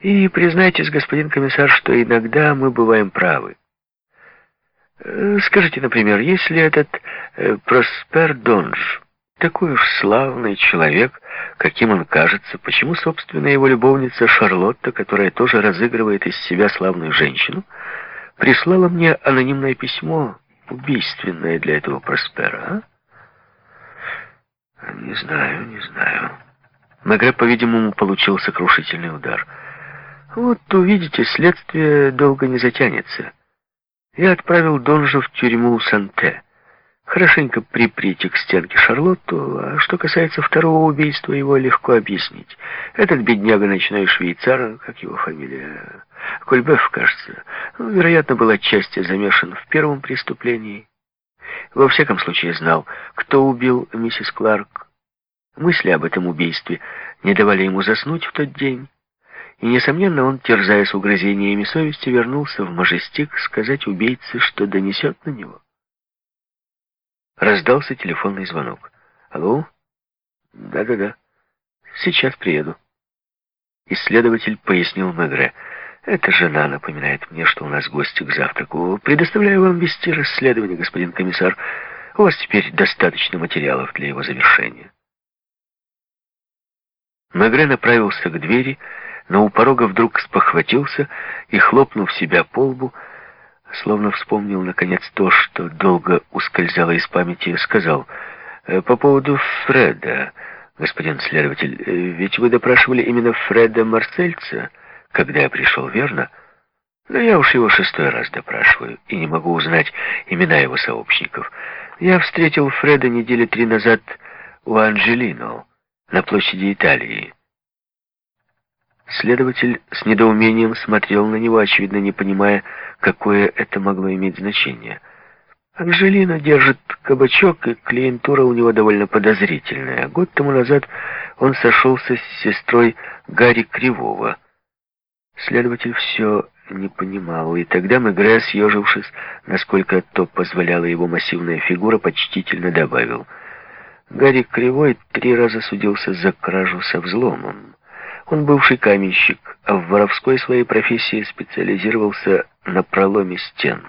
И признайтесь, господин комиссар, что иногда мы бываем правы. Э, скажите, например, если этот э, Проспер Донж такой уж славный человек, каким он кажется, почему, собственно, его любовница Шарлотта, которая тоже разыгрывает из себя славную женщину, прислала мне анонимное письмо, убийственное для этого Проспера, а? Не знаю, не знаю. Мегре, по-видимому, получил сокрушительный удар. Вот увидите, следствие долго не затянется. Я отправил Донжа в тюрьму Санте. Хорошенько приприте к стенке Шарлотту, а что касается второго убийства, его легко объяснить. Этот бедняга ночной швейцар, как его фамилия, Кольбеф, кажется, ну, вероятно, был отчасти замешан в первом преступлении. Во всяком случае знал, кто убил миссис Кларк. Мысли об этом убийстве не давали ему заснуть в тот день. И, несомненно, он, терзаясь угрызениями совести, вернулся в Мажестик сказать убийце, что донесет на него. Раздался телефонный звонок. «Алло?» «Да-да-да. Сейчас приеду». Исследователь пояснил Мегре. «Это жена напоминает мне, что у нас гости к завтраку. Предоставляю вам вести расследование, господин комиссар. У вас теперь достаточно материалов для его завершения». Мегре направился к двери, но у порога вдруг спохватился и, хлопнув себя по лбу, словно вспомнил, наконец, то, что долго ускользало из памяти, сказал, «Э, «По поводу Фреда, господин следователь, э, ведь вы допрашивали именно Фреда Марсельца, когда я пришел, верно?» «Но я уж его шестой раз допрашиваю и не могу узнать имена его сообщников. Я встретил Фреда недели три назад у Анджелино на площади Италии». Следователь с недоумением смотрел на него, очевидно не понимая, какое это могло иметь значение. Анжелина держит кабачок, и клиентура у него довольно подозрительная. Год тому назад он сошелся с сестрой Гарри Кривого. Следователь все не понимал, и тогда Мегре, съежившись, насколько то позволяла его массивная фигура, почтительно добавил. Гарри Кривой три раза судился за кражу со взломом. Он бывший каменщик, а в воровской своей профессии специализировался на проломе стен.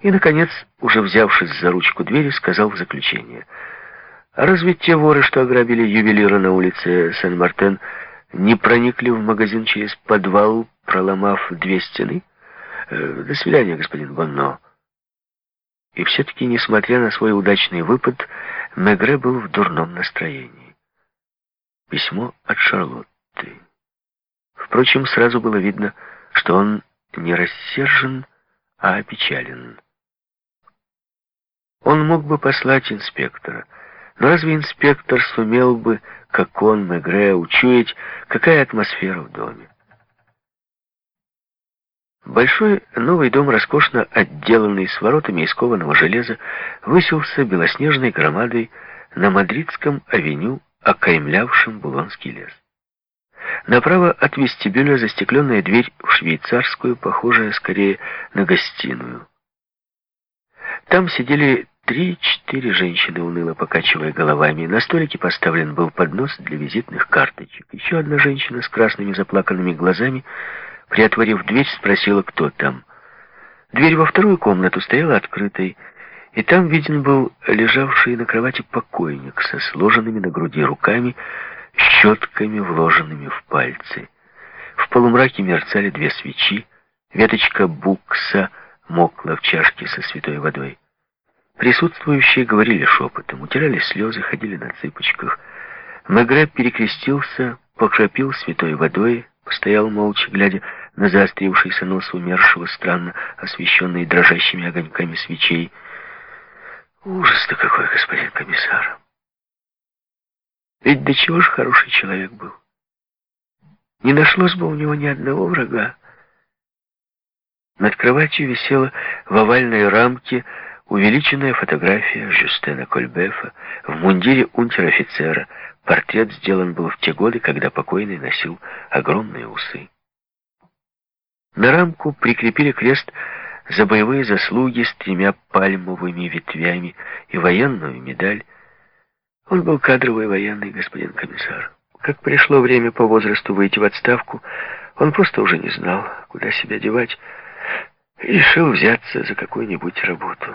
И, наконец, уже взявшись за ручку двери, сказал в заключение. «А разве те воры, что ограбили ювелира на улице Сен-Мартен, не проникли в магазин через подвал, проломав две стены? Э, до свидания, господин Бонно». И все-таки, несмотря на свой удачный выпад, Мегре был в дурном настроении письмо от Шарлотты. Впрочем, сразу было видно, что он не рассержен, а опечален. Он мог бы послать инспектора, но разве инспектор сумел бы, как он, Мегре, учуять, какая атмосфера в доме? Большой новый дом, роскошно отделанный с воротами из кованого железа, высился белоснежной громадой на Мадридском авеню окаймлявшим Булонский лес. Направо от вестибюля застекленная дверь в швейцарскую, похожая скорее на гостиную. Там сидели три-четыре женщины, уныло покачивая головами. На столике поставлен был поднос для визитных карточек. Еще одна женщина с красными заплаканными глазами, приотворив дверь, спросила, кто там. Дверь во вторую комнату стояла открытой, и там виден был лежавший на кровати покойник со сложенными на груди руками, щетками, вложенными в пальцы. В полумраке мерцали две свечи, веточка букса мокла в чашке со святой водой. Присутствующие говорили шепотом, утирали слезы, ходили на цыпочках. Мегре перекрестился, покропил святой водой, постоял молча, глядя на заострившийся нос умершего, странно освещенный дрожащими огоньками свечей, Ужас-то какой, господин комиссар. Ведь до чего же хороший человек был. Не нашлось бы у него ни одного врага. Над кроватью висела в овальной рамке увеличенная фотография Жюстена Кольбефа в мундире унтер-офицера. Портрет сделан был в те годы, когда покойный носил огромные усы. На рамку прикрепили крест за боевые заслуги с тремя пальмовыми ветвями и военную медаль. Он был кадровый военный, господин комиссар. как пришло время по возрасту выйти в отставку, он просто уже не знал, куда себя девать, решил взяться за какую-нибудь работу.